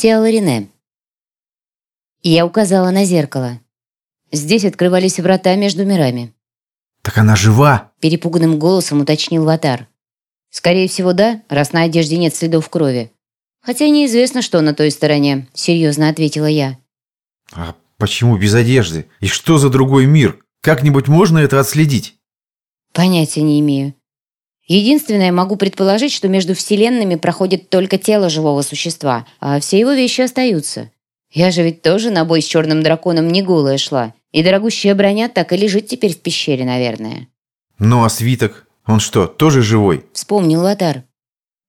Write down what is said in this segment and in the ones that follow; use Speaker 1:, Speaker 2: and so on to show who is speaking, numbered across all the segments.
Speaker 1: Теоларине. Я указала на зеркало. Здесь открывались врата между мирами.
Speaker 2: «Так она жива?»
Speaker 1: – перепуганным голосом уточнил Ватар. «Скорее всего, да, раз на одежде нет следов крови. Хотя неизвестно, что на той стороне», – серьезно ответила я.
Speaker 2: «А почему без одежды? И что за другой мир? Как-нибудь можно это отследить?»
Speaker 1: «Понятия не имею. Единственное, могу предположить, что между вселенными проходит только тело живого существа, а все его вещи остаются. Я же ведь тоже на бой с черным драконом не голая шла, и дорогущая броня так и лежит теперь в пещере, наверное».
Speaker 2: «Ну а свиток? Он что, тоже живой?»
Speaker 1: – вспомнил Лотар.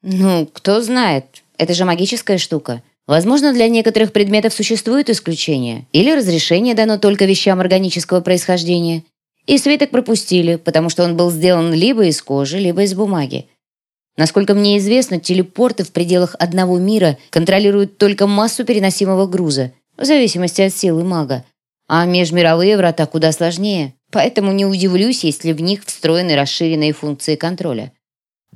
Speaker 1: «Ну, кто знает. Это же магическая штука. Возможно, для некоторых предметов существуют исключения, или разрешение дано только вещам органического происхождения. И свиток пропустили, потому что он был сделан либо из кожи, либо из бумаги. Насколько мне известно, телепорты в пределах одного мира контролируют только массу переносимого груза, в зависимости от силы мага. А межмировые врата куда сложнее, поэтому не удивлюсь, если в них встроены расширенные функции контроля.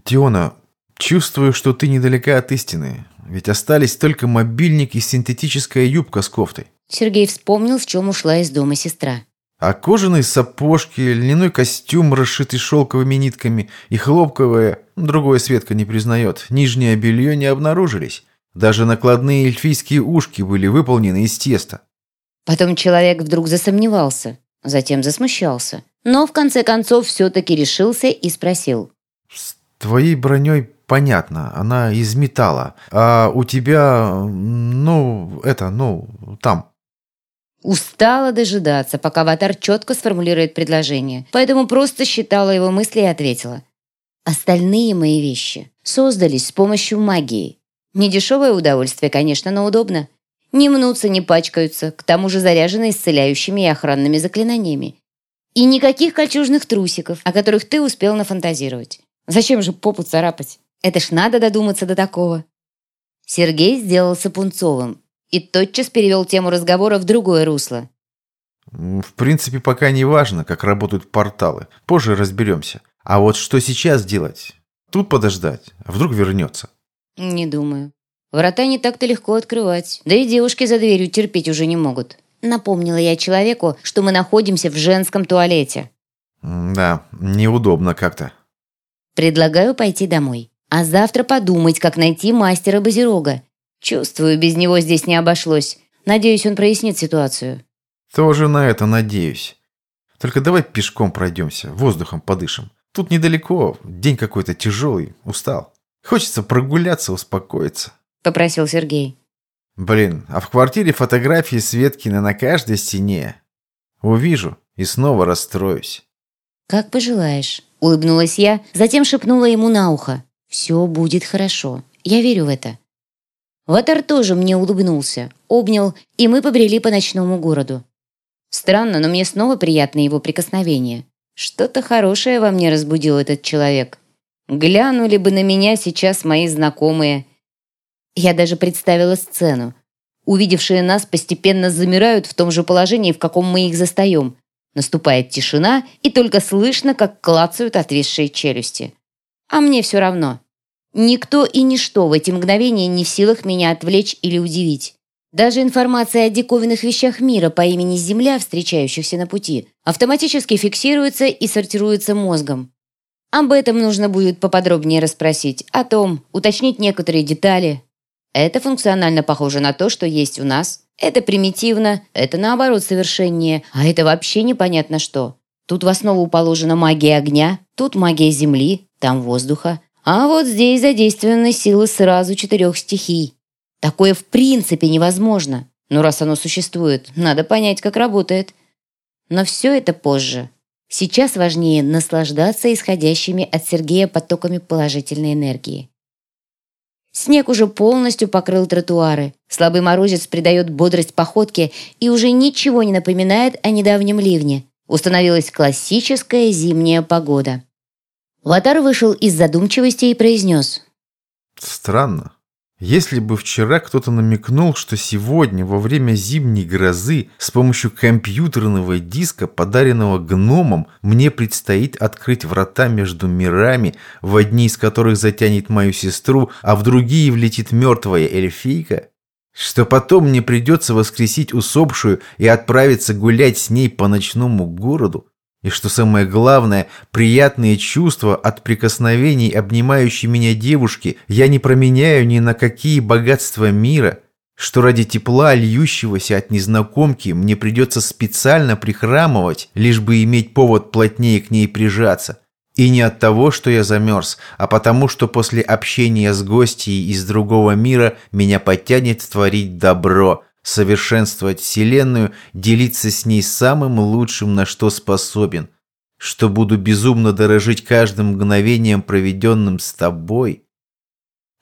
Speaker 2: Диона, чувствую, что ты недалека от истины. Ведь остались только мобильник и синтетическая юбка с кофтой.
Speaker 1: Сергей вспомнил, в чем ушла из дома сестра.
Speaker 2: А кожаные сапожки, льняной костюм, расшитый шелковыми нитками, и хлопковое, другое Светка не признает, нижнее белье не обнаружились. Даже накладные эльфийские ушки были выполнены из теста.
Speaker 1: Потом человек вдруг засомневался, затем засмущался. Но в конце концов все-таки решился и спросил.
Speaker 2: «С твоей броней понятно, она из металла. А у тебя, ну, это, ну, там...»
Speaker 1: Устала дожидаться, пока аватар четко сформулирует предложение, поэтому просто считала его мысли и ответила. Остальные мои вещи создались с помощью магии. Недешевое удовольствие, конечно, но удобно. Не мнутся, не пачкаются, к тому же заряжены исцеляющими и охранными заклинаниями. И никаких кольчужных трусиков, о которых ты успел нафантазировать. Зачем же попу царапать? Это ж надо додуматься до такого. Сергей сделался пунцовым, и тотчас перевел тему разговора в другое русло.
Speaker 2: В принципе, пока не важно, как работают порталы. Позже разберемся. А вот что сейчас делать? Тут подождать, а вдруг вернется?
Speaker 1: Не думаю. Врата не так-то легко открывать. Да и девушки за дверью терпеть уже не могут. Напомнила я человеку, что мы находимся в женском туалете.
Speaker 2: Да, неудобно как-то.
Speaker 1: Предлагаю пойти домой. А завтра подумать, как найти мастера Базирога. Чувствую, без него здесь не обошлось. Надеюсь, он прояснит ситуацию.
Speaker 2: Тоже на это надеюсь. Только давай пешком пройдемся, воздухом подышим. Тут недалеко, день какой-то тяжелый, устал. Хочется прогуляться, успокоиться.
Speaker 1: Попросил Сергей.
Speaker 2: Блин, а в квартире фотографии Светкина на каждой стене. Увижу и снова расстроюсь.
Speaker 1: Как пожелаешь, улыбнулась я, затем шепнула ему на ухо. Все будет хорошо, я верю в это. Ватар тоже мне улыбнулся, обнял, и мы побрели по ночному городу. Странно, но мне снова приятно его прикосновение. Что-то хорошее во мне разбудил этот человек. Глянули бы на меня сейчас мои знакомые. Я даже представила сцену. Увидевшие нас постепенно замирают в том же положении, в каком мы их застаем. Наступает тишина, и только слышно, как клацают отвисшие челюсти. А мне все равно. Никто и ничто в эти мгновения не в силах меня отвлечь или удивить. Даже информация о диковинных вещах мира по имени Земля, встречающихся на пути, автоматически фиксируется и сортируется мозгом. Об этом нужно будет поподробнее расспросить, о том, уточнить некоторые детали. Это функционально похоже на то, что есть у нас. Это примитивно, это наоборот совершеннее, а это вообще непонятно что. Тут в основу положена магия огня, тут магия земли, там воздуха, а вот здесь задействованы силы сразу четырех стихий. Такое в принципе невозможно. Но раз оно существует, надо понять, как работает. Но все это позже. Сейчас важнее наслаждаться исходящими от Сергея потоками положительной энергии. Снег уже полностью покрыл тротуары. Слабый морозец придает бодрость походке и уже ничего не напоминает о недавнем ливне. Установилась классическая зимняя погода. Ватар вышел из задумчивости и произнес.
Speaker 2: Странно. Если бы вчера кто-то намекнул, что сегодня, во время зимней грозы, с помощью компьютерного диска, подаренного гномом, мне предстоит открыть врата между мирами, в одни из которых затянет мою сестру, а в другие влетит мертвая эльфийка, Что потом мне придется воскресить усопшую и отправиться гулять с ней по ночному городу? И что самое главное, приятные чувства от прикосновений обнимающей меня девушки я не променяю ни на какие богатства мира, что ради тепла, льющегося от незнакомки, мне придется специально прихрамывать, лишь бы иметь повод плотнее к ней прижаться. И не от того, что я замерз, а потому, что после общения с гостьей из другого мира меня подтянет творить добро, совершенствовать Вселенную, делиться с ней самым лучшим, на что способен. Что буду безумно дорожить каждым мгновением, проведенным с тобой.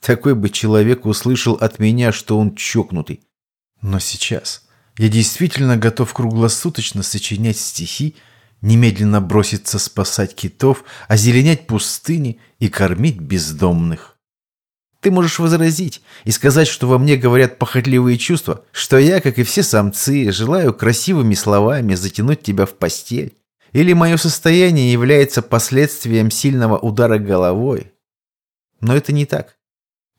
Speaker 2: Такой бы человек услышал от меня, что он чокнутый. Но сейчас я действительно готов круглосуточно сочинять стихи, немедленно броситься спасать китов, озеленять пустыни и кормить бездомных. Ты можешь возразить и сказать, что во мне говорят похотливые чувства, что я, как и все самцы, желаю красивыми словами затянуть тебя в постель. Или мое состояние является последствием сильного удара головой. Но это не так.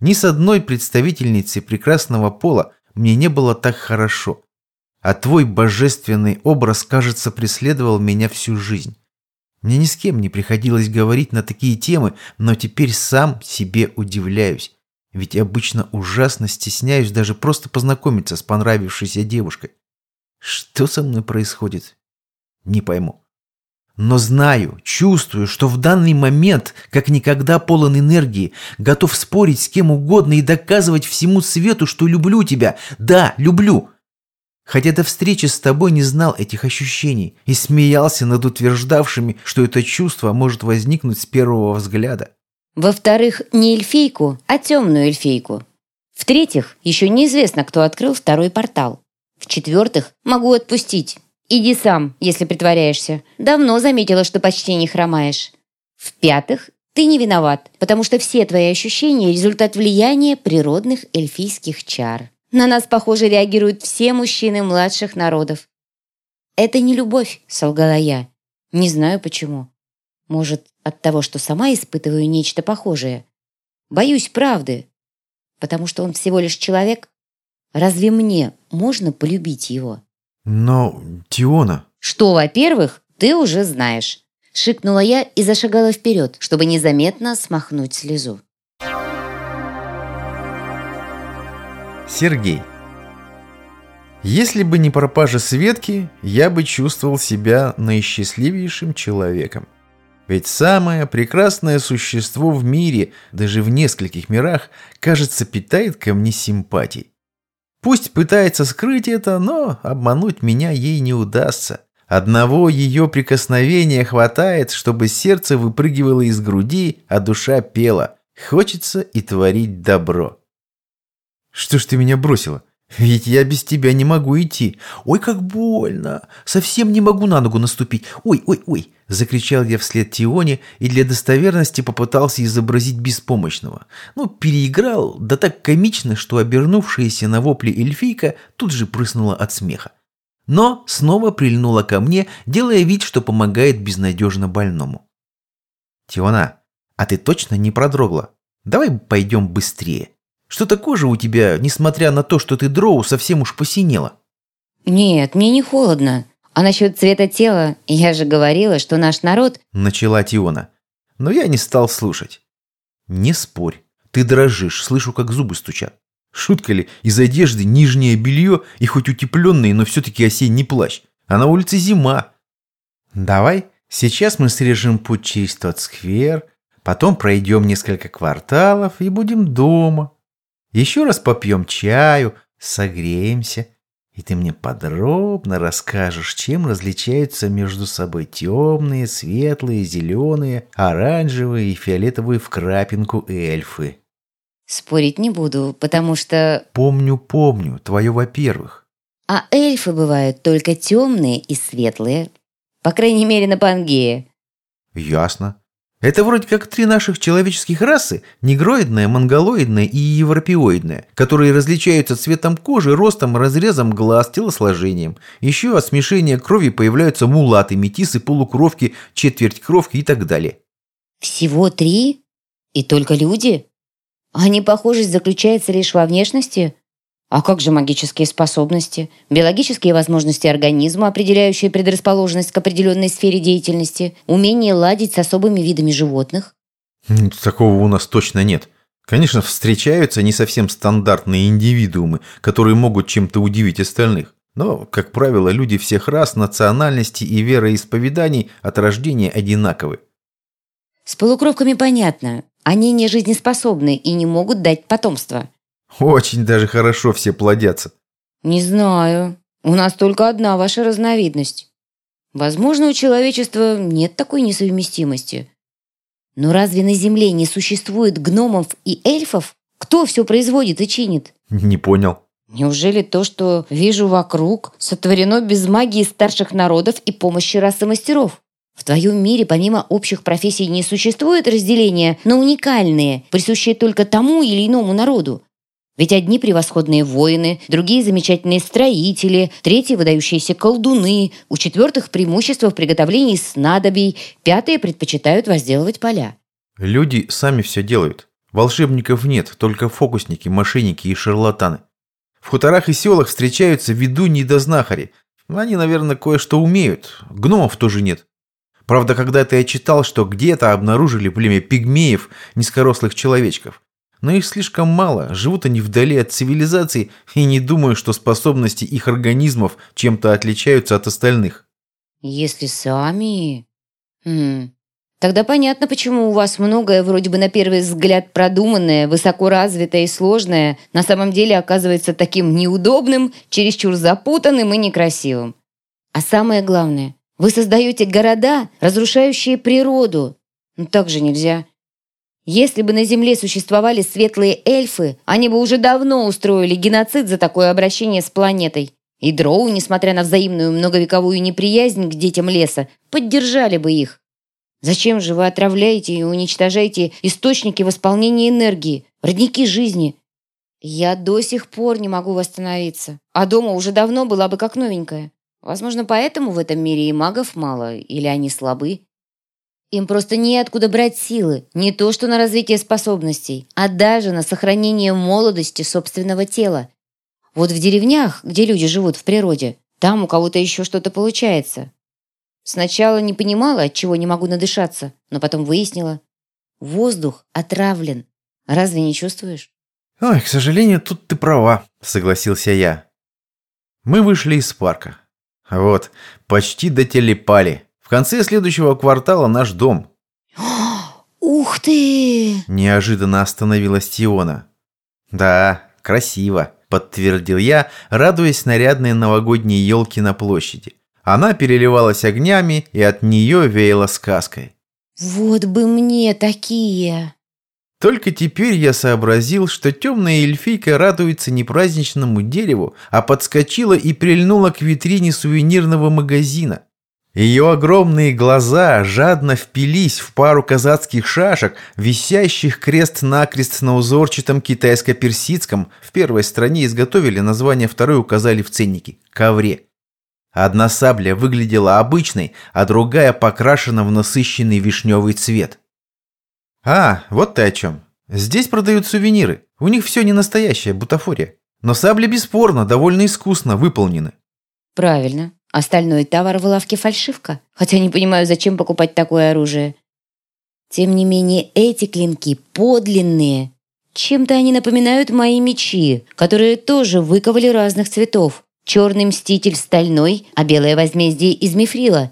Speaker 2: Ни с одной представительницей прекрасного пола мне не было так хорошо, а твой божественный образ, кажется, преследовал меня всю жизнь. Мне ни с кем не приходилось говорить на такие темы, но теперь сам себе удивляюсь. Ведь обычно ужасно стесняюсь даже просто познакомиться с понравившейся девушкой. Что со мной происходит? Не пойму. Но знаю, чувствую, что в данный момент, как никогда полон энергии, готов спорить с кем угодно и доказывать всему свету, что люблю тебя. Да, люблю. Хотя до встречи с тобой не знал этих ощущений и смеялся над утверждавшими, что это чувство может возникнуть с первого взгляда.
Speaker 1: Во-вторых, не эльфийку, а темную эльфийку. В-третьих, еще неизвестно, кто открыл второй портал. В-четвертых, могу отпустить. Иди сам, если притворяешься. Давно заметила, что почти не хромаешь. В-пятых, ты не виноват, потому что все твои ощущения – результат влияния природных эльфийских чар. На нас, похоже, реагируют все мужчины младших народов. «Это не любовь», — солгала я. «Не знаю почему. Может, от того, что сама испытываю нечто похожее. Боюсь правды, потому что он всего лишь человек. Разве мне можно полюбить его?»
Speaker 2: «Но, Тиона...»
Speaker 1: «Что, во-первых, ты уже знаешь». Шикнула я и зашагала вперед, чтобы незаметно смахнуть слезу.
Speaker 2: Сергей. Если бы не пропажа Светки, я бы чувствовал себя наисчастливейшим человеком. Ведь самое прекрасное существо в мире, даже в нескольких мирах, кажется, питает ко мне симпатий. Пусть пытается скрыть это, но обмануть меня ей не удастся. Одного ее прикосновения хватает, чтобы сердце выпрыгивало из груди, а душа пела. Хочется и творить добро. «Что ж ты меня бросила? Ведь я без тебя не могу идти. Ой, как больно! Совсем не могу на ногу наступить. Ой, ой, ой!» Закричал я вслед Тионе и для достоверности попытался изобразить беспомощного. Ну, переиграл, да так комично, что обернувшаяся на вопли эльфийка тут же прыснула от смеха. Но снова прильнула ко мне, делая вид, что помогает безнадежно больному. «Тиона, а ты точно не продрогла? Давай пойдем быстрее». Что-то кожа у тебя, несмотря на то, что ты дроу, совсем уж посинела».
Speaker 1: «Нет, мне не холодно. А насчет цвета тела, я же говорила, что наш народ...»
Speaker 2: Начала Тиона. Но я не стал слушать. «Не спорь. Ты дрожишь, слышу, как зубы стучат. Шутка ли, из одежды нижнее белье и хоть утепленный, но все-таки осенний плащ. А на улице зима. Давай, сейчас мы срежем путь через тот сквер, потом пройдем несколько кварталов и будем дома. Еще раз попьем чаю, согреемся, и ты мне подробно расскажешь, чем различаются между собой темные, светлые, зеленые, оранжевые и фиолетовые в крапинку эльфы.
Speaker 1: Спорить не буду, потому что...
Speaker 2: Помню, помню, твое во-первых.
Speaker 1: А эльфы бывают только темные и светлые. По крайней мере, на Пангее.
Speaker 2: Ясно. Это вроде как три наших человеческих расы – негроидная, монголоидная и европеоидная, которые различаются цветом кожи, ростом, разрезом глаз, телосложением. Еще от смешения крови появляются мулаты, метисы, полукровки, четверть кровки и так далее.
Speaker 1: Всего три? И только люди? А непохожесть заключается лишь во внешности? А как же магические способности, биологические возможности организма, определяющие предрасположенность к определенной сфере деятельности, умение ладить с особыми видами животных?
Speaker 2: Такого у нас точно нет. Конечно, встречаются не совсем стандартные индивидуумы, которые могут чем-то удивить остальных. Но, как правило, люди всех рас, национальностей и вероисповеданий от рождения одинаковы.
Speaker 1: С полукровками понятно. Они не жизнеспособны и не могут дать потомство.
Speaker 2: Очень даже хорошо все плодятся.
Speaker 1: Не знаю. У нас только одна ваша разновидность. Возможно, у человечества нет такой несовместимости. Но разве на Земле не существует гномов и эльфов? Кто все производит и чинит?
Speaker 2: Не понял.
Speaker 1: Неужели то, что вижу вокруг, сотворено без магии старших народов и помощи расы мастеров? В твоем мире помимо общих профессий не существует разделения на уникальные, присущие только тому или иному народу. Ведь одни превосходные воины, другие замечательные строители, третьи выдающиеся колдуны, у четвертых преимущество в приготовлении снадобий, пятые предпочитают возделывать поля.
Speaker 2: Люди сами все делают. Волшебников нет, только фокусники, мошенники и шарлатаны. В хуторах и селах встречаются ведуньи да знахари. Они, наверное, кое-что умеют. Гномов тоже нет. Правда, когда-то я читал, что где-то обнаружили племя пигмеев, низкорослых человечков но их слишком мало, живут они вдали от цивилизации и не думаю, что способности их организмов чем-то отличаются от остальных.
Speaker 1: Если сами... Хм... Тогда понятно, почему у вас многое вроде бы на первый взгляд продуманное, высоко развитое и сложное, на самом деле оказывается таким неудобным, чересчур запутанным и некрасивым. А самое главное, вы создаете города, разрушающие природу. Ну так же нельзя. Если бы на Земле существовали светлые эльфы, они бы уже давно устроили геноцид за такое обращение с планетой. И дроу, несмотря на взаимную многовековую неприязнь к детям леса, поддержали бы их. Зачем же вы отравляете и уничтожаете источники восполнения энергии, родники жизни? Я до сих пор не могу восстановиться, а дома уже давно была бы как новенькая. Возможно, поэтому в этом мире и магов мало, или они слабы. Им просто неоткуда брать силы, не то что на развитие способностей, а даже на сохранение молодости собственного тела. Вот в деревнях, где люди живут в природе, там у кого-то еще что-то получается. Сначала не понимала, от чего не могу надышаться, но потом выяснила. Воздух отравлен. Разве не чувствуешь?
Speaker 2: «Ой, к сожалению, тут ты права», — согласился я. Мы вышли из парка. Вот, почти дотелепали. В конце следующего квартала наш дом.
Speaker 1: «Ух ты!»
Speaker 2: – неожиданно остановилась Тиона. «Да, красиво», – подтвердил я, радуясь нарядной новогодней елке на площади. Она переливалась огнями, и от нее веяло сказкой.
Speaker 1: «Вот бы мне такие!»
Speaker 2: Только теперь я сообразил, что темная эльфийка радуется не праздничному дереву, а подскочила и прильнула к витрине сувенирного магазина. Ее огромные глаза жадно впились в пару казацких шашек, висящих крест-накрест на узорчатом китайско-персидском. В первой стране изготовили название, второй указали в ценнике – ковре. Одна сабля выглядела обычной, а другая покрашена в насыщенный вишневый цвет. «А, вот ты о чем. Здесь продают сувениры. У них все не настоящая бутафория. Но сабли бесспорно довольно искусно выполнены».
Speaker 1: «Правильно. Остальной товар в лавке фальшивка, хотя не понимаю, зачем покупать такое оружие. Тем не менее, эти клинки подлинные. Чем-то они напоминают мои мечи, которые тоже выковали разных цветов. Черный мститель стальной, а белое возмездие из мифрила.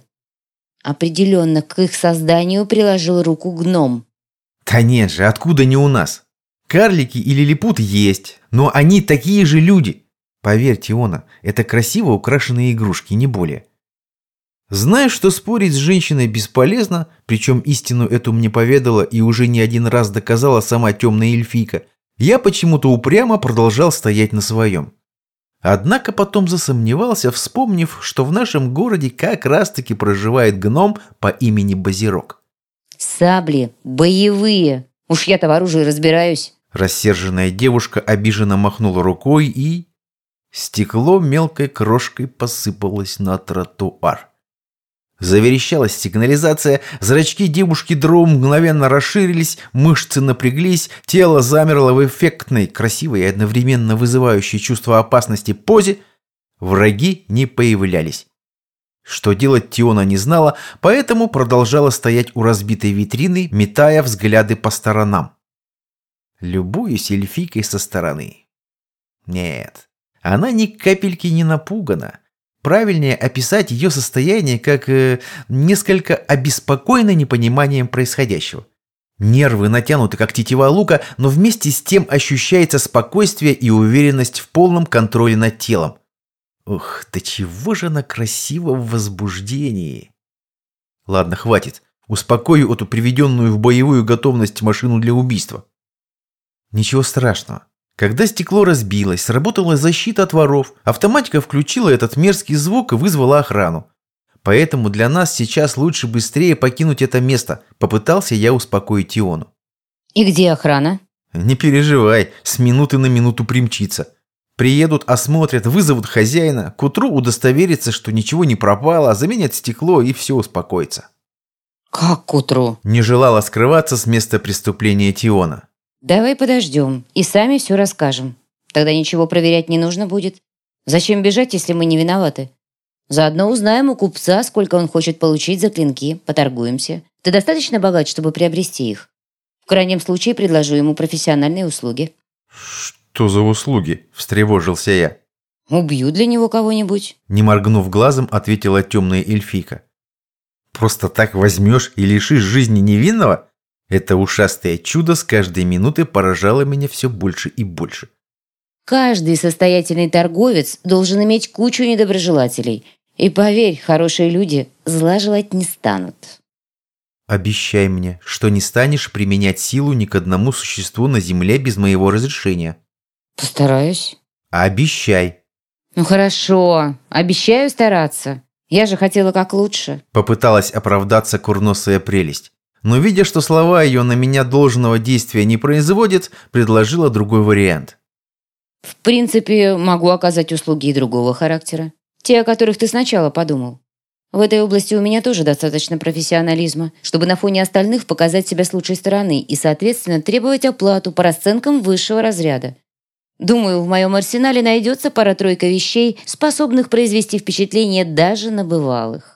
Speaker 1: Определенно, к их созданию приложил руку гном.
Speaker 2: Да нет же, откуда не у нас? Карлики или лилипуты есть, но они такие же люди. Поверьте, Она, это красиво украшенные игрушки, не более. Знаю, что спорить с женщиной бесполезно, причем истину эту мне поведала и уже не один раз доказала сама темная эльфийка, я почему-то упрямо продолжал стоять на своем. Однако потом засомневался, вспомнив, что в нашем городе как раз-таки проживает гном по имени Базирок.
Speaker 1: «Сабли, боевые! Уж я-то в оружии разбираюсь!»
Speaker 2: Рассерженная девушка обиженно махнула рукой и... Стекло мелкой крошкой посыпалось на тротуар. Заверещалась сигнализация, зрачки девушки Дроу мгновенно расширились, мышцы напряглись, тело замерло в эффектной, красивой и одновременно вызывающей чувство опасности позе. Враги не появлялись. Что делать Тиона не знала, поэтому продолжала стоять у разбитой витрины, метая взгляды по сторонам. Любуюсь эльфийкой со стороны. Нет, она ни капельки не напугана. Правильнее описать ее состояние как э, несколько обеспокоено непониманием происходящего. Нервы натянуты, как тетива лука, но вместе с тем ощущается спокойствие и уверенность в полном контроле над телом. Ух, да чего же она красива в возбуждении. Ладно, хватит. Успокою эту приведенную в боевую готовность машину для убийства. Ничего страшного. Когда стекло разбилось, сработала защита от воров, автоматика включила этот мерзкий звук и вызвала охрану. Поэтому для нас сейчас лучше быстрее покинуть это место, попытался я успокоить Иону.
Speaker 1: И где охрана?
Speaker 2: Не переживай, с минуты на минуту примчится. Приедут, осмотрят, вызовут хозяина, к утру удостоверится, что ничего не пропало, заменят стекло и все успокоится.
Speaker 1: Как к утру?
Speaker 2: Не желала скрываться с места преступления Тиона.
Speaker 1: Давай подождем и сами все расскажем. Тогда ничего проверять не нужно будет. Зачем бежать, если мы не виноваты? Заодно узнаем у купца, сколько он хочет получить за клинки, поторгуемся. Ты достаточно богат, чтобы приобрести их? В крайнем случае предложу ему профессиональные услуги.
Speaker 2: «Что за услуги?» – встревожился я.
Speaker 1: «Убью для него кого-нибудь».
Speaker 2: Не моргнув глазом, ответила темная эльфийка. «Просто так возьмешь и лишишь жизни невинного?» Это ушастое чудо с каждой минуты поражало меня все больше и больше.
Speaker 1: Каждый состоятельный торговец должен иметь кучу недоброжелателей. И поверь, хорошие люди зла желать не станут.
Speaker 2: Обещай мне, что не станешь применять силу ни к одному существу на земле без моего разрешения.
Speaker 1: Постараюсь.
Speaker 2: Обещай.
Speaker 1: Ну хорошо, обещаю стараться. Я же хотела как лучше.
Speaker 2: Попыталась оправдаться курносая прелесть но видя, что слова ее на меня должного действия не производят, предложила другой вариант.
Speaker 1: «В принципе, могу оказать услуги и другого характера. Те, о которых ты сначала подумал. В этой области у меня тоже достаточно профессионализма, чтобы на фоне остальных показать себя с лучшей стороны и, соответственно, требовать оплату по расценкам высшего разряда. Думаю, в моем арсенале найдется пара-тройка вещей, способных произвести впечатление даже на бывалых.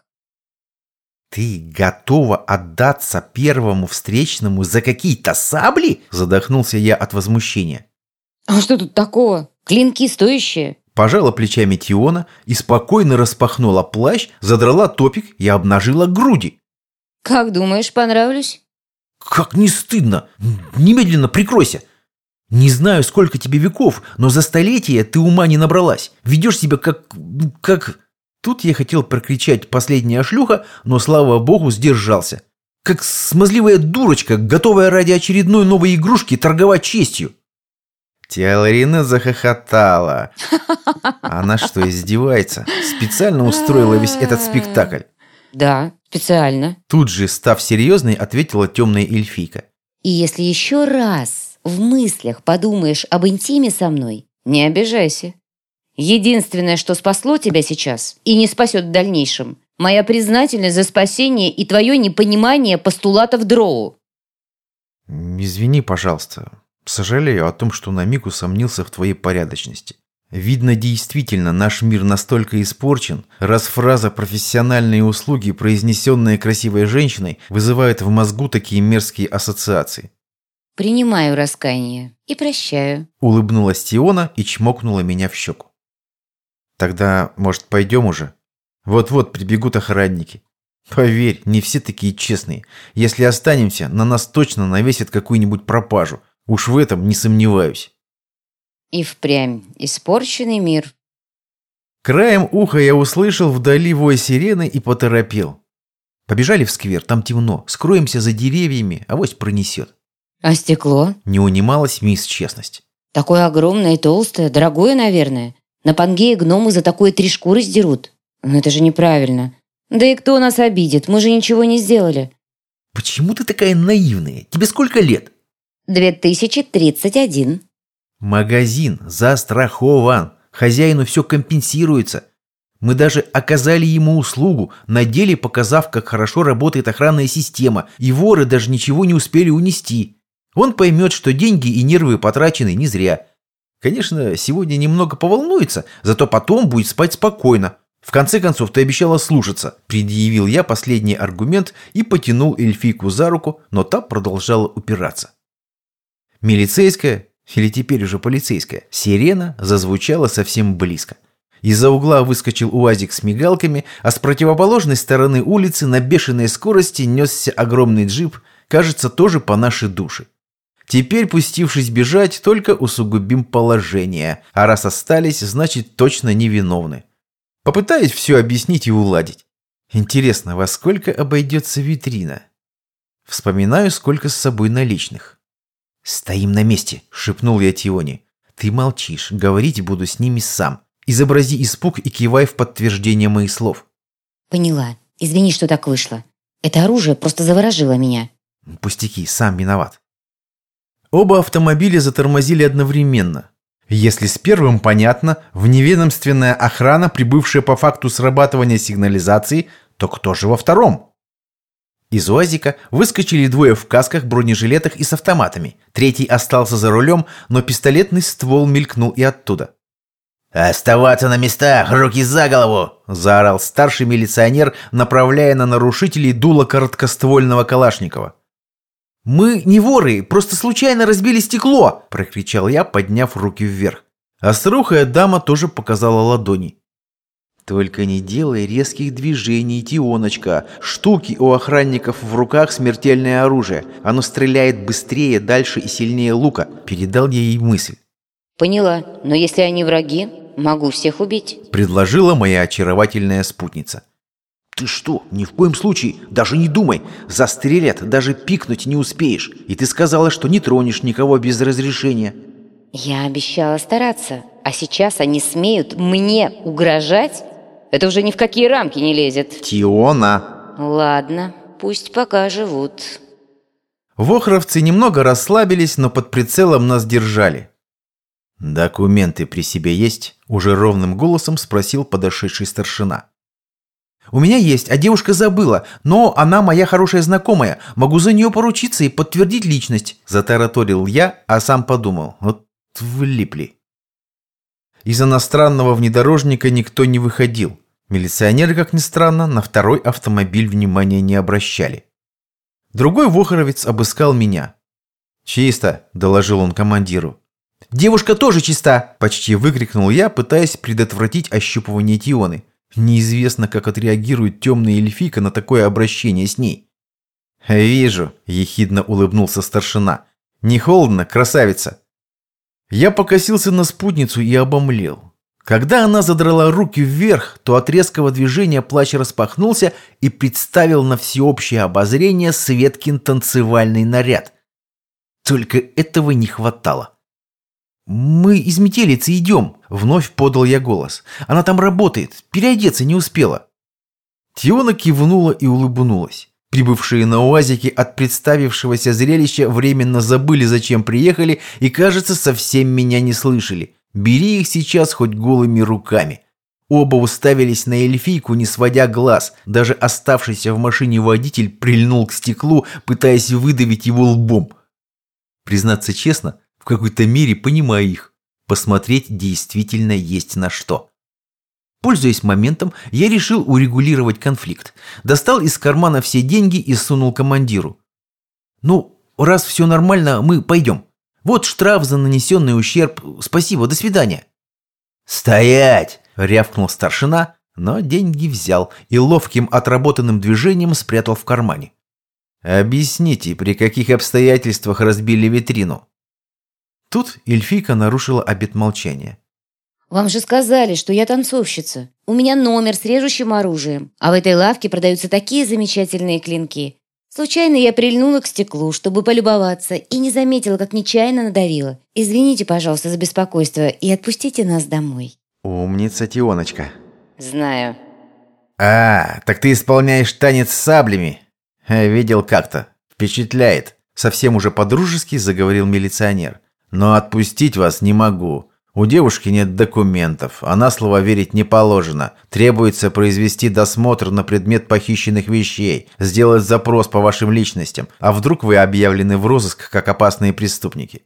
Speaker 2: «Ты готова отдаться первому встречному за какие-то сабли?» Задохнулся я от возмущения.
Speaker 1: «А что тут такого? Клинки стоящие».
Speaker 2: Пожала плечами Тиона и спокойно распахнула плащ, задрала топик и обнажила груди.
Speaker 1: «Как думаешь, понравлюсь?»
Speaker 2: «Как не стыдно! Немедленно прикройся!» «Не знаю, сколько тебе веков, но за столетия ты ума не набралась. Ведешь себя как... как...» Тут я хотел прокричать «последняя шлюха», но, слава богу, сдержался. Как смазливая дурочка, готовая ради очередной новой игрушки торговать честью. Теоларина захохотала. Она что, издевается? Специально устроила весь этот спектакль?
Speaker 1: Да, специально.
Speaker 2: Тут же, став серьезной, ответила темная эльфийка.
Speaker 1: И если еще раз в мыслях подумаешь об интиме со мной, не обижайся. Единственное, что спасло тебя сейчас и не спасет в дальнейшем, моя признательность за спасение и твое непонимание постулатов Дроу.
Speaker 2: Извини, пожалуйста. Сожалею о том, что на миг усомнился в твоей порядочности. Видно, действительно, наш мир настолько испорчен, раз фраза «профессиональные услуги», произнесенная красивой женщиной, вызывает в мозгу такие мерзкие ассоциации.
Speaker 1: «Принимаю раскаяние и прощаю», —
Speaker 2: улыбнулась Тиона и чмокнула меня в щеку. Тогда, может, пойдем уже? Вот-вот прибегут охранники. Поверь, не все такие честные. Если останемся, на нас точно навесят какую-нибудь пропажу. Уж в этом не сомневаюсь.
Speaker 1: И впрямь испорченный мир.
Speaker 2: Краем уха я услышал вдали вой сирены и поторопел. Побежали в сквер, там темно. Скроемся за деревьями, авось пронесет.
Speaker 1: А стекло?
Speaker 2: Не унималась мисс честность.
Speaker 1: Такое огромное и толстое, дорогое, наверное. На Пангее гномы за такое три шкуры сдерут. Но это же неправильно. Да и кто нас обидит? Мы же ничего не сделали.
Speaker 2: Почему ты такая наивная? Тебе сколько лет?
Speaker 1: 2031.
Speaker 2: Магазин застрахован. Хозяину все компенсируется. Мы даже оказали ему услугу, на деле показав, как хорошо работает охранная система, и воры даже ничего не успели унести. Он поймет, что деньги и нервы потрачены не зря. Конечно, сегодня немного поволнуется, зато потом будет спать спокойно. В конце концов, ты обещала слушаться, предъявил я последний аргумент и потянул эльфийку за руку, но та продолжала упираться. Милицейская, или теперь уже полицейская, сирена зазвучала совсем близко. Из-за угла выскочил УАЗик с мигалками, а с противоположной стороны улицы на бешеной скорости несся огромный джип, кажется, тоже по нашей душе. Теперь, пустившись бежать, только усугубим положение, а раз остались, значит точно невиновны. Попытаюсь все объяснить и уладить. Интересно, во сколько обойдется витрина? Вспоминаю, сколько с собой наличных. «Стоим на месте», — шепнул я Тионе. «Ты молчишь, говорить буду с ними сам. Изобрази испуг и кивай в подтверждение моих слов».
Speaker 1: Поняла. Извини, что так вышло. Это оружие просто заворожило меня.
Speaker 2: Пустяки, сам виноват. Оба автомобиля затормозили одновременно. Если с первым понятно, вневедомственная охрана, прибывшая по факту срабатывания сигнализации, то кто же во втором? Из УАЗика выскочили двое в касках, бронежилетах и с автоматами. Третий остался за рулем, но пистолетный ствол мелькнул и оттуда.
Speaker 3: «Оставаться на местах! Руки за голову!»
Speaker 2: – заорал старший милиционер, направляя на нарушителей дуло короткоствольного Калашникова. «Мы не воры, просто случайно разбили стекло!» – прокричал я, подняв руки вверх. Острухая дама тоже показала ладони. «Только не делай резких движений, Тионочка. Штуки у охранников в руках смертельное оружие. Оно стреляет быстрее, дальше и сильнее лука», – передал я ей мысль.
Speaker 1: Поняла, но если они враги, могу всех убить.
Speaker 2: Предложила моя очаровательная спутница.
Speaker 3: «Ты что? Ни в коем случае. Даже не думай. Застрелят, даже пикнуть не успеешь. И ты сказала, что не тронешь никого без разрешения».
Speaker 1: Я обещала стараться. А сейчас они смеют мне угрожать? Это уже ни в какие рамки не лезет.
Speaker 2: Тиона.
Speaker 1: Ладно, пусть пока живут.
Speaker 2: Вохровцы немного расслабились, но под прицелом нас держали. «Документы при себе есть?» – уже ровным голосом спросил подошедший старшина. «У меня есть, а девушка забыла, но она моя хорошая знакомая. Могу за нее поручиться и подтвердить личность», – затараторил я, а сам подумал. «Вот влипли». Из иностранного внедорожника никто не выходил. Милиционеры, как ни странно, на второй автомобиль внимания не обращали. Другой вохоровец обыскал меня. «Чисто», – доложил он командиру. «Девушка тоже чиста!» – почти выкрикнул я, пытаясь предотвратить ощупывание Тионы. Неизвестно, как отреагирует темная эльфийка на такое обращение с ней. «Вижу», – ехидно улыбнулся старшина. «Не холодно, красавица?» Я покосился на спутницу и обомлел. Когда она задрала руки вверх, то от резкого движения плащ распахнулся и представил на всеобщее обозрение Светкин танцевальный наряд. Только этого не хватало. «Мы из метелицы идем», — вновь подал я голос. «Она там работает, переодеться не успела». Тиона кивнула и улыбнулась. Прибывшие на УАЗике от представившегося зрелища временно забыли, зачем приехали, и, кажется, совсем меня не слышали. Бери их сейчас хоть голыми руками. Оба уставились на эльфийку, не сводя глаз. Даже оставшийся в машине водитель прильнул к стеклу, пытаясь выдавить его лбом. Признаться честно, в какой-то мере понимаю их. Посмотреть действительно есть на что. Пользуясь моментом, я решил урегулировать конфликт. Достал из кармана все деньги и сунул командиру. «Ну, раз все нормально, мы пойдем. Вот штраф за нанесенный ущерб. Спасибо, до свидания».
Speaker 3: «Стоять!»
Speaker 2: – рявкнул старшина, но деньги взял и ловким отработанным движением спрятал в кармане. «Объясните, при каких обстоятельствах разбили витрину?» Тут эльфийка нарушила обет молчания.
Speaker 1: «Вам же сказали, что я танцовщица. У меня номер с режущим оружием, а в этой лавке продаются такие замечательные клинки. Случайно я прильнула к стеклу, чтобы полюбоваться, и не заметила, как нечаянно надавила. Извините, пожалуйста, за беспокойство и отпустите нас домой».
Speaker 2: «Умница, Тионочка».
Speaker 1: «Знаю».
Speaker 2: «А, так ты исполняешь танец с саблями?» «Видел как-то. Впечатляет». Совсем уже по-дружески заговорил милиционер. Но отпустить вас не могу. У девушки нет документов, а на слово верить не положено. Требуется произвести досмотр на предмет похищенных вещей, сделать запрос по вашим личностям. А вдруг вы объявлены в розыск как опасные преступники?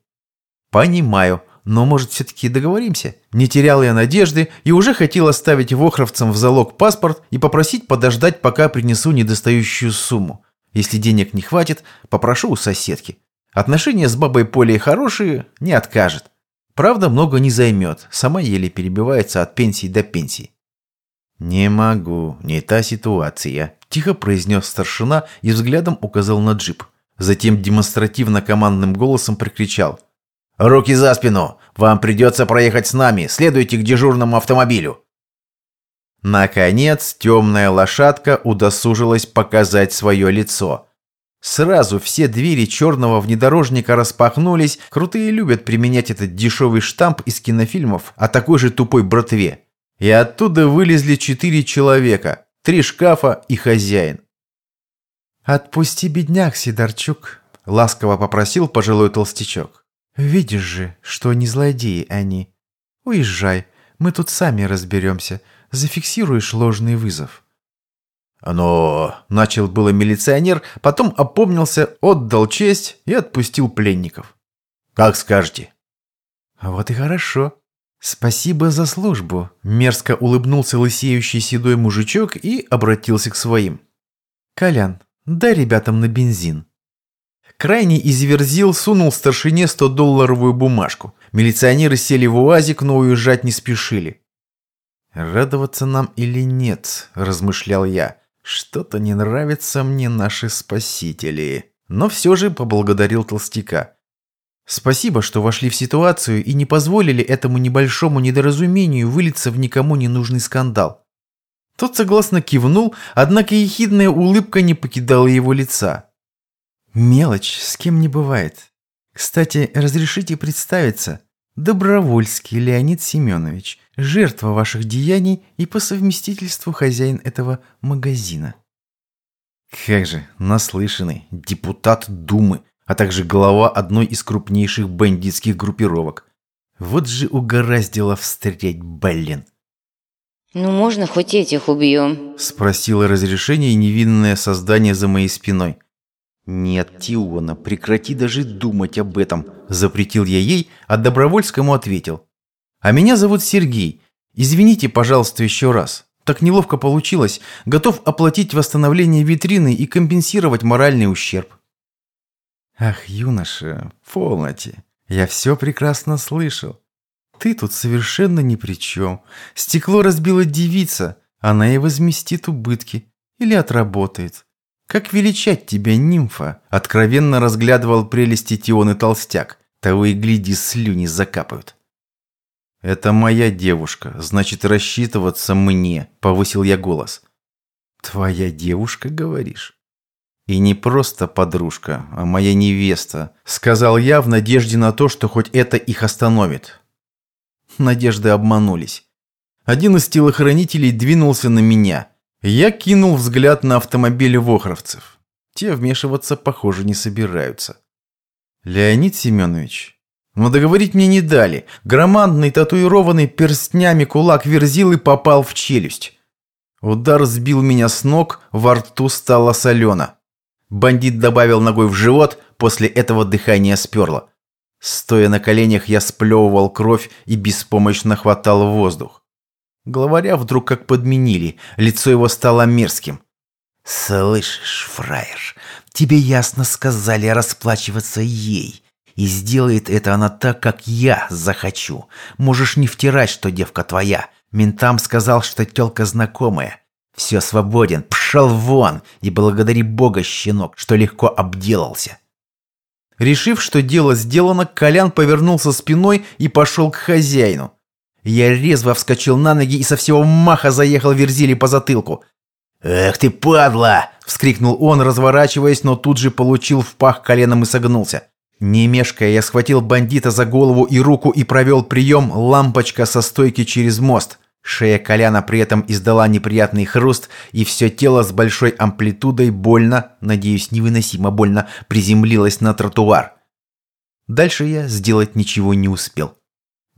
Speaker 2: Понимаю, но может все-таки договоримся? Не терял я надежды и уже хотел оставить вохровцам в залог паспорт и попросить подождать, пока принесу недостающую сумму. Если денег не хватит, попрошу у соседки. Отношения с бабой Полей хорошие, не откажет. Правда, много не займет, сама еле перебивается от пенсии до пенсии. «Не могу, не та ситуация», – тихо произнес старшина и взглядом указал на джип. Затем демонстративно командным голосом прикричал. «Руки за спину! Вам придется проехать с нами! Следуйте к дежурному автомобилю!» Наконец, темная лошадка удосужилась показать свое лицо – Сразу все двери черного внедорожника распахнулись. Крутые любят применять этот дешевый штамп из кинофильмов о такой же тупой братве. И оттуда вылезли четыре человека. Три шкафа и хозяин.
Speaker 4: «Отпусти бедняк, Сидорчук», — ласково попросил пожилой толстячок. «Видишь же, что не злодеи они. Уезжай, мы тут сами разберемся. Зафиксируешь ложный вызов».
Speaker 2: «Но...» – начал было милиционер, потом опомнился, отдал честь и отпустил пленников. «Как скажете».
Speaker 4: «Вот и хорошо. Спасибо за службу», – мерзко улыбнулся лысеющий седой мужичок и обратился к своим. «Колян, дай ребятам на бензин».
Speaker 2: Крайний изверзил сунул старшине 100-долларовую бумажку. Милиционеры сели в УАЗик, но уезжать не спешили.
Speaker 4: «Радоваться нам или нет?» – размышлял я. Что-то не нравятся мне наши спасители. Но все же поблагодарил толстяка. Спасибо, что вошли в ситуацию и не позволили этому небольшому недоразумению вылиться в никому не нужный скандал. Тот согласно кивнул, однако ехидная улыбка не покидала его лица. Мелочь, с кем не бывает. Кстати, разрешите представиться. Добровольский Леонид Семенович, жертва ваших деяний и по совместительству хозяин этого магазина.
Speaker 2: Как же, наслышанный, депутат Думы, а также глава одной из крупнейших бандитских группировок. Вот же угораздило встрять, блин.
Speaker 1: «Ну, можно хоть этих убьем?»
Speaker 2: Спросила разрешение невинное создание за моей спиной. «Нет, Тиона, прекрати даже думать об этом», – запретил я ей, а Добровольскому ответил. «А меня зовут Сергей. Извините, пожалуйста, еще раз. Так неловко получилось. Готов оплатить восстановление витрины и компенсировать моральный ущерб».
Speaker 4: «Ах, юноша, полноте. Я все прекрасно слышал. Ты тут совершенно ни при чем. Стекло разбила девица, она и возместит убытки. Или отработает. «Как величать тебя, нимфа?» Откровенно разглядывал прелести Тион и толстяк. Того и гляди, слюни закапают.
Speaker 2: «Это моя девушка, значит, рассчитываться мне», – повысил я голос.
Speaker 4: «Твоя девушка, говоришь?»
Speaker 2: «И не просто подружка, а моя невеста», – сказал я в надежде на то, что хоть это их остановит. Надежды обманулись. Один из телохранителей двинулся на меня. Я кинул взгляд на автомобили вохровцев. Те вмешиваться, похоже, не собираются. Леонид Семенович, но договорить мне не дали. Громадный, татуированный перстнями кулак верзилы попал в челюсть. Удар сбил меня с ног, во рту стало солено. Бандит добавил ногой в живот, после этого дыхание сперло. Стоя на коленях, я сплевывал кровь и беспомощно хватал воздух. Главаря вдруг как подменили, лицо его стало мерзким.
Speaker 5: «Слышишь, фраер, тебе ясно сказали расплачиваться ей. И сделает это она так, как я захочу. Можешь не втирать, что девка твоя. Ментам сказал, что тёлка знакомая. Все свободен, пшел вон, и благодари бога, щенок, что легко обделался».
Speaker 2: Решив, что дело сделано, Колян повернулся спиной и пошел к хозяину. Я резво вскочил на ноги и со всего маха заехал Верзили по затылку.
Speaker 5: «Эх ты, падла!»
Speaker 2: – вскрикнул он, разворачиваясь, но тут же получил в пах коленом и согнулся. Не мешкая, я схватил бандита за голову и руку и провел прием лампочка со стойки через мост. Шея Коляна при этом издала неприятный хруст, и все тело с большой амплитудой больно, надеюсь, невыносимо больно, приземлилось на тротуар. Дальше я сделать ничего не успел.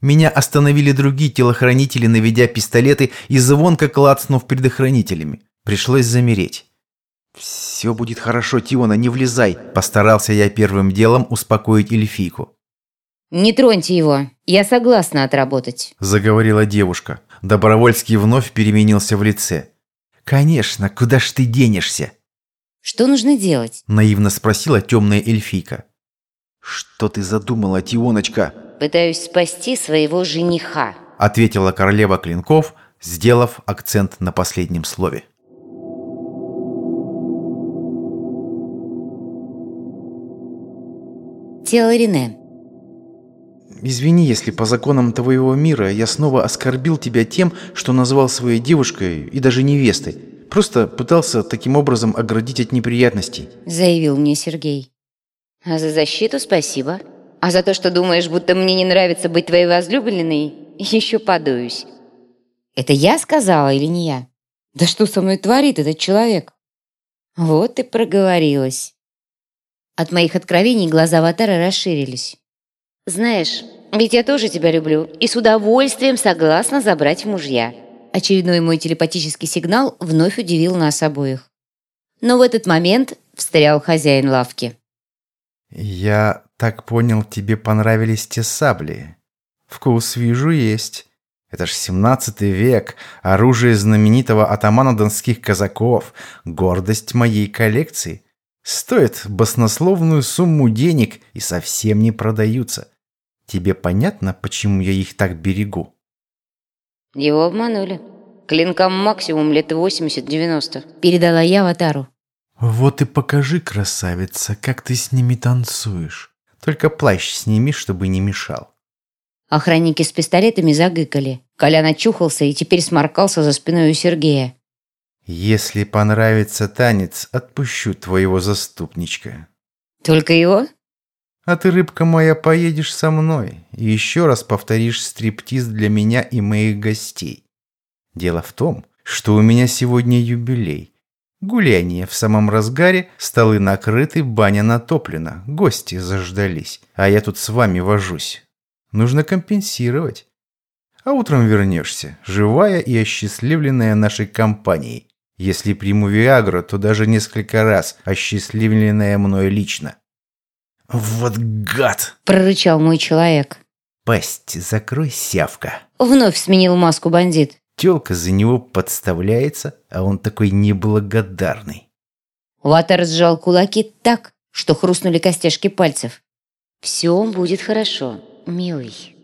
Speaker 3: Меня остановили другие телохранители, наведя пистолеты и звонко клацнув предохранителями. Пришлось замереть. «Все будет хорошо, Тиона, не влезай!» Постарался я первым делом успокоить эльфийку.
Speaker 1: «Не троньте его. Я согласна отработать», –
Speaker 3: заговорила девушка. Добровольский вновь переменился в лице. «Конечно, куда ж ты денешься?»
Speaker 1: «Что нужно делать?»
Speaker 3: – наивно спросила темная эльфийка. «Что ты задумала, Тионочка?»
Speaker 1: «Пытаюсь спасти своего жениха», –
Speaker 3: ответила королева клинков, сделав акцент на последнем слове.
Speaker 1: Тело Рене.
Speaker 2: Извини, если по законам твоего мира я снова оскорбил тебя тем, что назвал своей девушкой и даже невестой. Просто пытался таким образом оградить от неприятностей.
Speaker 1: Заявил мне Сергей. А за защиту спасибо. А за то, что думаешь, будто мне не нравится быть твоей возлюбленной, еще подуюсь. Это я сказала или не я? Да что со мной творит этот человек? Вот и проговорилась. От моих откровений глаза Аватара расширились. «Знаешь, ведь я тоже тебя люблю и с удовольствием согласна забрать мужья». Очередной мой телепатический сигнал вновь удивил нас обоих. Но в этот момент встрял хозяин лавки.
Speaker 2: «Я так понял, тебе понравились те сабли. Вкус вижу есть. Это ж 17 век, оружие знаменитого атамана донских казаков, гордость моей коллекции. Стоит баснословную сумму денег и совсем не продаются. Тебе понятно, почему я их так берегу?»
Speaker 1: Его обманули. Клинкам максимум лет 80-90. Передала я Аватару.
Speaker 2: «Вот и покажи, красавица, как ты с ними танцуешь. Только плащ сними, чтобы не мешал».
Speaker 1: Охранники с пистолетами загыкали. Колян очухался и теперь сморкался за спиной у Сергея.
Speaker 2: «Если понравится танец, отпущу твоего заступничка».
Speaker 1: «Только его?»
Speaker 2: А ты, рыбка моя, поедешь со мной и еще раз повторишь стриптиз для меня и моих гостей. Дело в том, что у меня сегодня юбилей. Гуляние в самом разгаре, столы накрыты, баня натоплена, гости заждались, а я тут с вами вожусь. Нужно компенсировать. А утром вернешься, живая и осчастливленная нашей компанией. Если приму Виагру, то даже несколько раз осчастливленная мной лично.
Speaker 3: «Вот гад!»
Speaker 1: – прорычал мой человек.
Speaker 3: «Пасть закрой, сявка!»
Speaker 1: Вновь сменил маску бандит.
Speaker 3: Телка за него подставляется, а он такой неблагодарный.
Speaker 1: Ватер сжал кулаки так, что хрустнули костяшки пальцев. «Все будет хорошо, милый».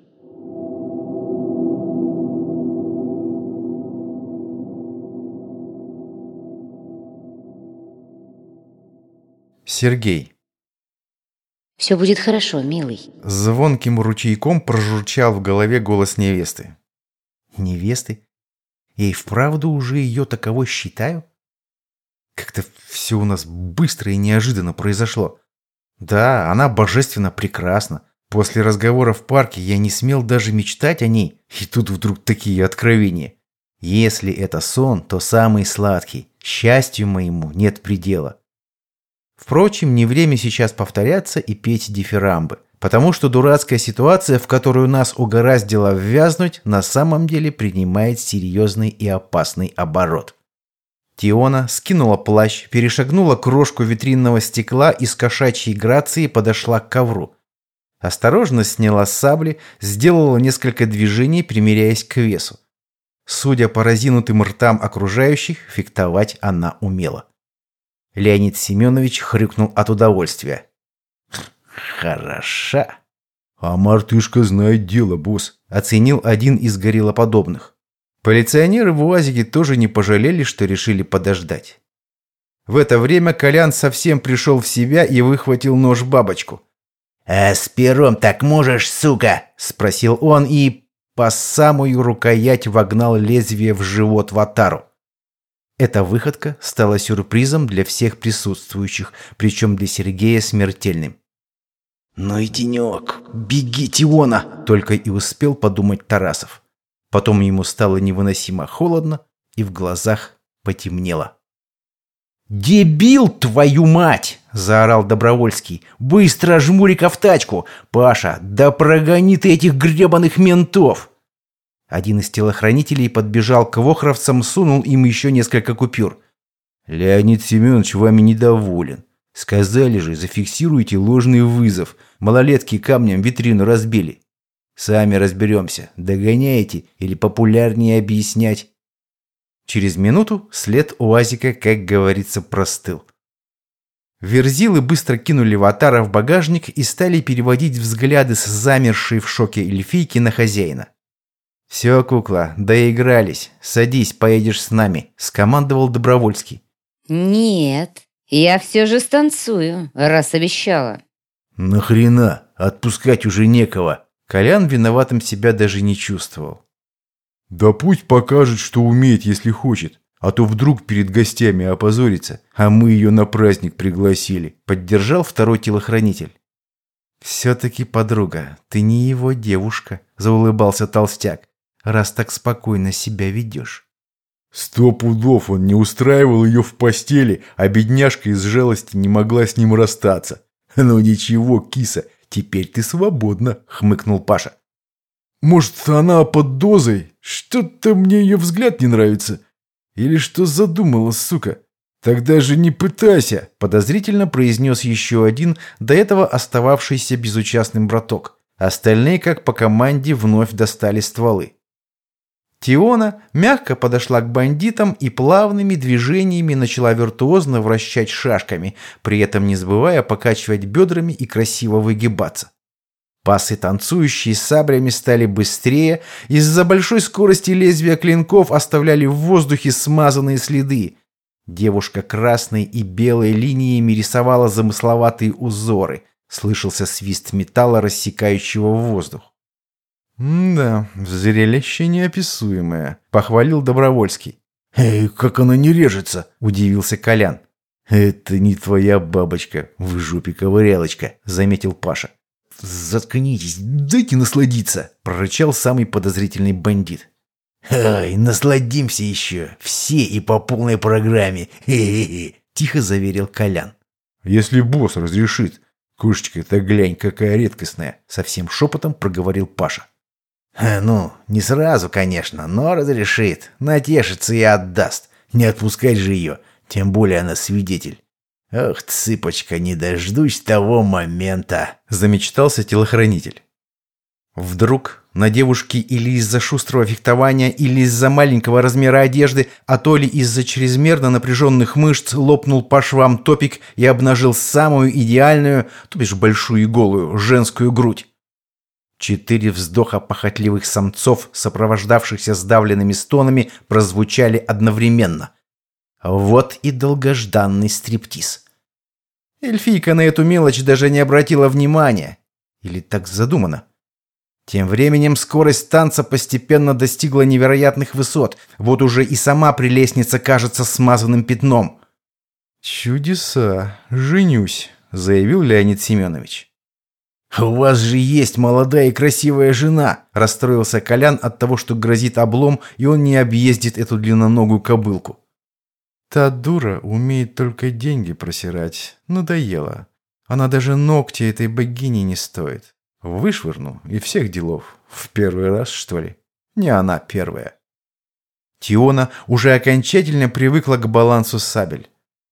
Speaker 2: Сергей
Speaker 1: все будет хорошо, милый».
Speaker 2: Звонким ручейком прожурчал в голове голос невесты.
Speaker 3: «Невесты? И вправду уже ее таковой считаю?»
Speaker 2: Как-то все у нас быстро и неожиданно произошло. Да, она божественно прекрасна. После разговора в парке я не смел даже мечтать о ней. И тут вдруг такие откровения.
Speaker 3: Если это сон, то самый сладкий. Счастью моему нет предела.
Speaker 2: Впрочем, не время сейчас повторяться и петь дифирамбы, потому что дурацкая ситуация, в которую нас угораздило ввязнуть, на самом деле принимает серьезный и опасный оборот. Тиона скинула плащ, перешагнула крошку витринного стекла и с кошачьей грацией подошла к ковру. Осторожно сняла сабли, сделала несколько движений, примиряясь к весу. Судя по разинутым ртам окружающих, фехтовать она умела.
Speaker 3: Леонид Семенович хрюкнул от удовольствия. «Хороша!»
Speaker 2: «А мартышка знает дело, босс», – оценил один из гориллоподобных. Полиционеры в УАЗике тоже не пожалели, что решили подождать. В это время Колян совсем пришел в себя и выхватил нож-бабочку.
Speaker 3: «А с пером так можешь, сука?» – спросил он и по самую рукоять вогнал лезвие в живот Ватару. Эта выходка стала сюрпризом для всех присутствующих, причем для Сергея смертельным.
Speaker 6: «Ну и денек! Беги, Тиона!»
Speaker 2: Только и успел подумать Тарасов. Потом ему стало невыносимо холодно, и в глазах потемнело.
Speaker 6: «Дебил, твою мать!» – заорал Добровольский. «Быстро жмурика в тачку! Паша, да прогони ты этих гребаных ментов!» Один из телохранителей подбежал к вохровцам, сунул им еще несколько купюр.
Speaker 3: «Леонид Семенович вами недоволен. Сказали же, зафиксируйте ложный вызов. Малолетки камнем витрину разбили. Сами разберемся, догоняете или популярнее объяснять.
Speaker 2: Через минуту след УАЗика, как говорится, простыл. Верзилы быстро кинули Ватара в багажник и стали переводить взгляды с замершей в шоке эльфийки на хозяина. «Все, кукла, доигрались. Садись, поедешь с нами», – скомандовал Добровольский.
Speaker 1: «Нет, я все же станцую, раз обещала».
Speaker 3: «Нахрена? Отпускать уже некого».
Speaker 2: Колян виноватым себя даже не чувствовал.
Speaker 7: Да пусть покажет, что умеет, если хочет. А то вдруг перед гостями опозорится, а мы ее на праздник пригласили.
Speaker 2: Поддержал второй телохранитель. «Все-таки, подруга, ты не его девушка», – заулыбался толстяк, «раз так спокойно себя ведешь».
Speaker 7: Сто пудов он не устраивал ее в постели, а бедняжка из жалости не могла с ним расстаться. «Ну ничего, киса, теперь ты свободна», – хмыкнул Паша. «Может, она под дозой? Что-то мне ее взгляд не нравится. Или что задумала, сука? Тогда же не пытайся!»
Speaker 2: Подозрительно произнес еще один, до этого остававшийся безучастным браток. Остальные, как по команде, вновь достали стволы. Тиона мягко подошла к бандитам и плавными движениями начала виртуозно вращать шашками, при этом не забывая покачивать бедрами и красиво выгибаться. Пасы, танцующие с саблями, стали быстрее. Из-за большой скорости лезвия клинков оставляли в воздухе смазанные следы. Девушка красной и белой линиями рисовала замысловатые узоры. Слышался свист металла, рассекающего воздух.
Speaker 7: «Да, зрелище неописуемое», — похвалил Добровольский.
Speaker 3: «Эй, как она не режется!» — удивился Колян.
Speaker 6: «Это не твоя бабочка, в жопе ковырялочка», — заметил Паша.
Speaker 3: «Заткнитесь, дайте насладиться!» – прорычал самый подозрительный бандит.
Speaker 6: «Ай, насладимся еще! Все и по полной программе! Хе-хе-хе!» – тихо заверил Колян.
Speaker 7: «Если босс разрешит. Кошечка-то глянь, какая редкостная!»
Speaker 6: – совсем шепотом проговорил Паша. «Ну, не сразу, конечно, но разрешит. Натешится и отдаст. Не отпускать же ее, тем более она свидетель. «Ох, цыпочка, не дождусь того момента!»
Speaker 2: – замечтался телохранитель. Вдруг на девушке или из-за шустрого фехтования, или из-за маленького размера одежды, а то ли из-за чрезмерно напряженных мышц лопнул по швам топик и обнажил самую идеальную, то бишь большую и голую, женскую грудь. Четыре вздоха похотливых самцов, сопровождавшихся сдавленными стонами, прозвучали одновременно. Вот и долгожданный стриптиз. Эльфийка на эту мелочь даже не обратила внимания. Или так задумано. Тем временем скорость танца постепенно достигла невероятных высот. Вот уже и сама прелестница кажется смазанным пятном.
Speaker 7: «Чудеса! Женюсь!» – заявил Леонид Семенович.
Speaker 6: «У вас же есть молодая и красивая жена!» – расстроился Колян от того, что грозит облом, и он не объездит эту длинноногую кобылку.
Speaker 7: Та дура умеет только деньги просирать. Надоело. Она даже ногти этой богини не стоит. Вышвырну и всех делов. В первый раз, что ли? Не она первая.
Speaker 2: Тиона уже окончательно привыкла к балансу сабель.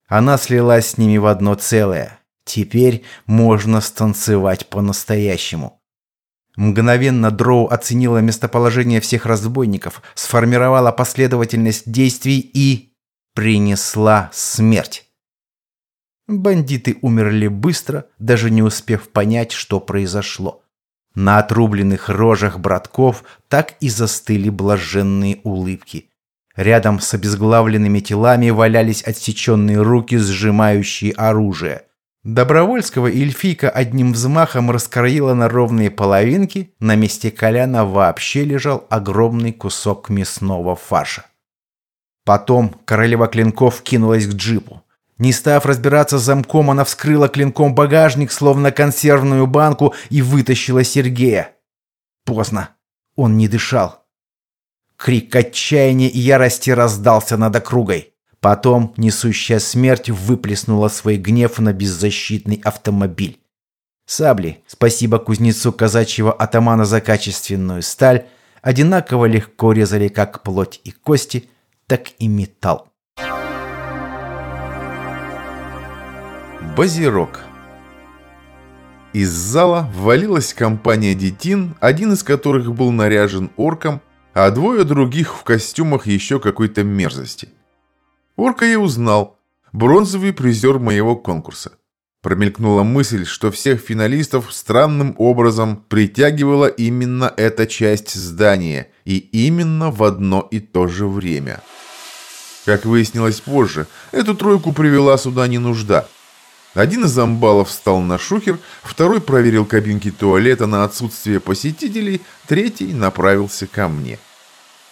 Speaker 2: Она слилась с ними в одно целое. Теперь можно станцевать по-настоящему. Мгновенно Дроу оценила местоположение всех разбойников, сформировала последовательность действий и принесла смерть. Бандиты умерли быстро, даже не успев понять, что произошло. На отрубленных рожах братков так и застыли блаженные улыбки. Рядом с обезглавленными телами валялись отсеченные руки, сжимающие оружие. Добровольского эльфийка одним взмахом раскроила на ровные половинки, на месте Коляна вообще лежал огромный кусок мясного фарша. Потом королева клинков кинулась к джипу. Не став разбираться с замком, она вскрыла клинком багажник, словно консервную банку, и вытащила Сергея. Поздно. Он не дышал. Крик отчаяния и ярости раздался над округой.
Speaker 3: Потом несущая смерть выплеснула свой гнев на беззащитный автомобиль. Сабли, спасибо кузнецу казачьего атамана за качественную сталь, одинаково легко резали как плоть и кости, так и металл.
Speaker 2: Базирок. Из зала ввалилась компания детин, один из которых был наряжен орком, а двое других в костюмах еще какой-то мерзости. Орка я узнал. Бронзовый призер моего конкурса. Промелькнула мысль, что всех финалистов странным образом притягивала именно эта часть здания, и именно в одно и то же время. Как выяснилось позже, эту тройку привела сюда не нужда. Один из амбалов встал на шухер, второй проверил кабинки туалета на отсутствие посетителей, третий направился ко мне.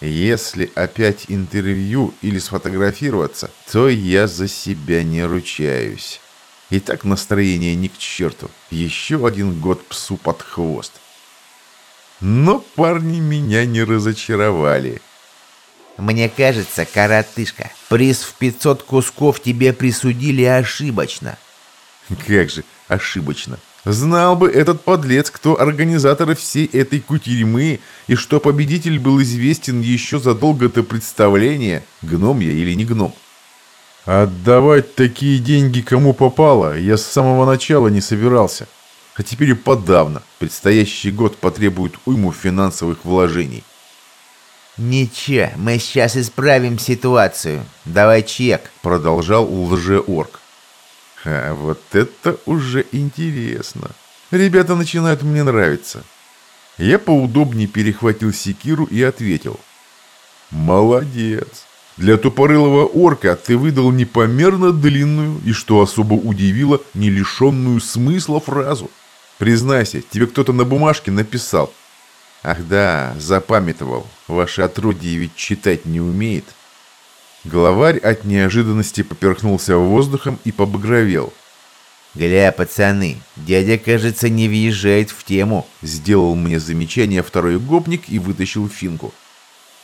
Speaker 2: Если опять интервью или сфотографироваться, то я за себя не ручаюсь. И так настроение ни к черту. Еще один год псу под хвост. Но парни меня не разочаровали.
Speaker 6: Мне кажется, коротышка, приз в 500 кусков тебе присудили ошибочно.
Speaker 2: Как же ошибочно. Знал бы этот подлец, кто организаторы всей этой кутерьмы, и что победитель был известен еще задолго до представления, гном я или не гном. Отдавать такие деньги кому попало, я с самого начала не собирался. А теперь и подавно. Предстоящий год потребует уйму финансовых вложений.
Speaker 6: «Ничего, мы сейчас исправим ситуацию. Давай чек», —
Speaker 2: продолжал лже-орк. А вот это уже интересно. Ребята начинают мне нравиться. Я поудобнее перехватил секиру и ответил. «Молодец. Для тупорылого орка ты выдал непомерно длинную и, что особо удивило, не лишенную смысла фразу. Признайся, тебе кто-то на бумажке написал. Ах да, запамятовал. Ваше отродье ведь читать не умеет. Главарь от неожиданности поперхнулся воздухом и побагровел.
Speaker 6: «Гля, пацаны, дядя, кажется, не въезжает в тему»,
Speaker 2: сделал мне замечание второй гопник и вытащил финку.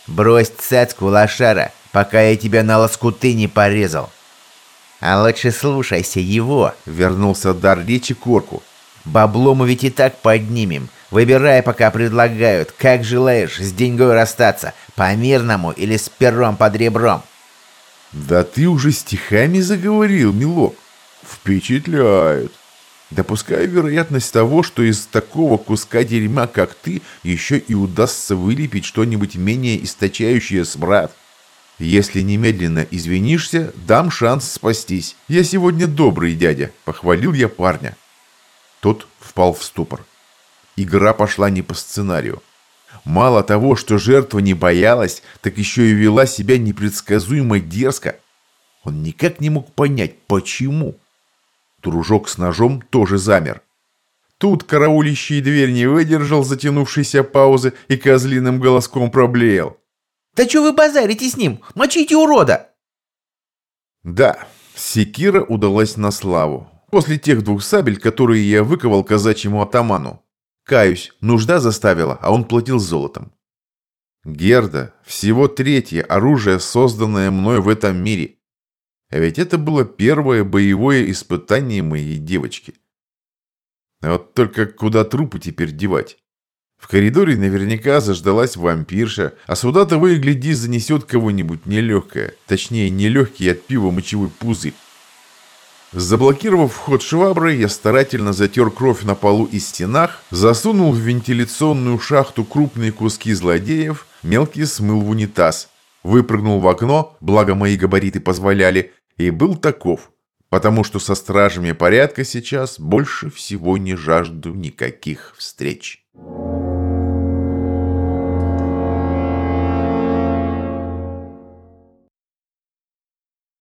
Speaker 6: «Брось цацку, лошара, пока я тебя на лоскуты не порезал». «А лучше слушайся его», — вернулся дар речи Корку. «Бабло мы ведь и так поднимем. Выбирай, пока предлагают, как желаешь с деньгой расстаться, по-мирному или с пером под ребром».
Speaker 2: «Да ты уже стихами заговорил, милок. Впечатляет. Допускаю вероятность того, что из такого куска дерьма, как ты, еще и удастся вылепить что-нибудь менее источающее смрад. Если немедленно извинишься, дам шанс спастись. Я сегодня добрый дядя», — похвалил я парня. Тот впал в ступор. Игра пошла не по сценарию. Мало того, что жертва не боялась, так еще и вела себя непредсказуемо дерзко. Он никак не мог понять, почему. Дружок с ножом тоже замер. Тут караулищий дверь не выдержал затянувшейся паузы и козлиным голоском проблеял.
Speaker 6: «Да что вы базарите с ним? Мочите урода!»
Speaker 2: Да, секира удалась на славу. После тех двух сабель, которые я выковал казачьему атаману. Каюсь, нужда заставила, а он платил золотом. Герда – всего третье оружие, созданное мной в этом мире. А ведь это было первое боевое испытание моей девочки. А вот только куда трупы теперь девать? В коридоре наверняка заждалась вампирша, а сюда того и занесет кого-нибудь нелегкое, точнее нелегкий от пива мочевой пузырь. Заблокировав вход шваброй, я старательно затер кровь на полу и стенах, засунул в вентиляционную шахту крупные куски злодеев, мелкие смыл в унитаз, выпрыгнул в окно, благо мои габариты позволяли, и был таков, потому что со стражами порядка сейчас больше всего не жажду никаких встреч.